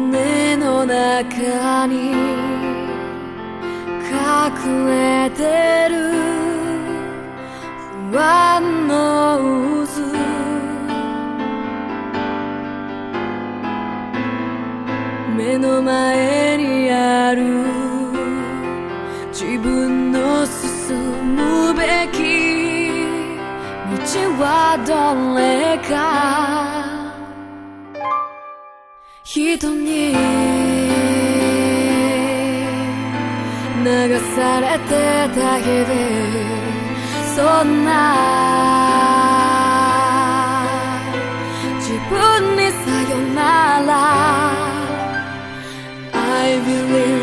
胸の中に隠れてる不安の渦。目の前にある自分の進むべき道はどれか。人に流されてだけでそんな。自分にさよなら。I believe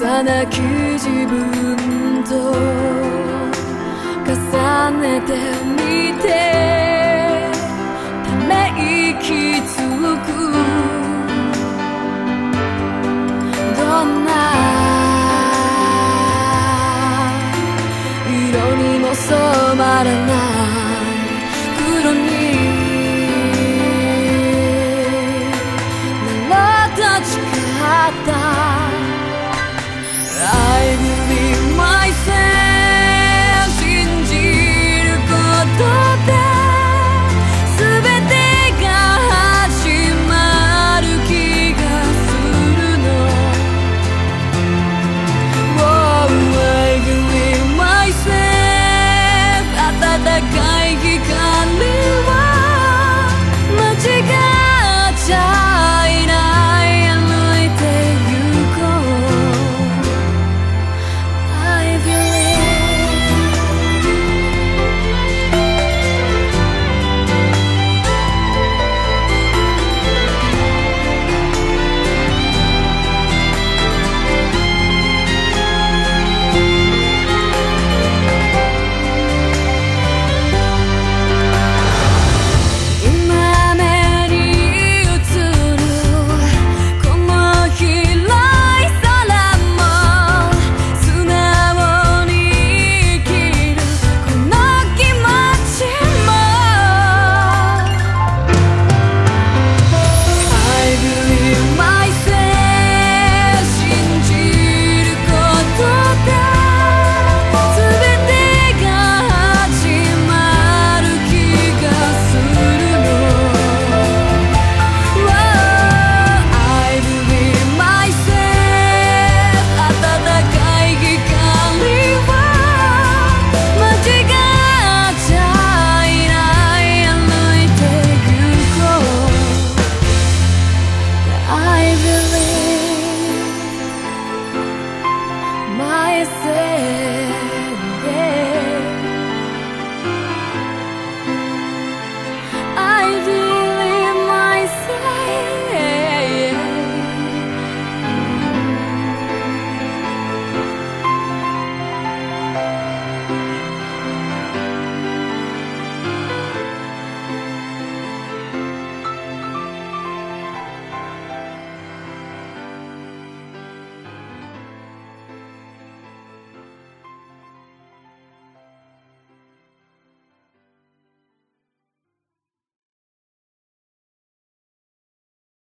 幼き自分と重ねてみてため息つく。どんな色にも染まらない黒に。なろうと誓った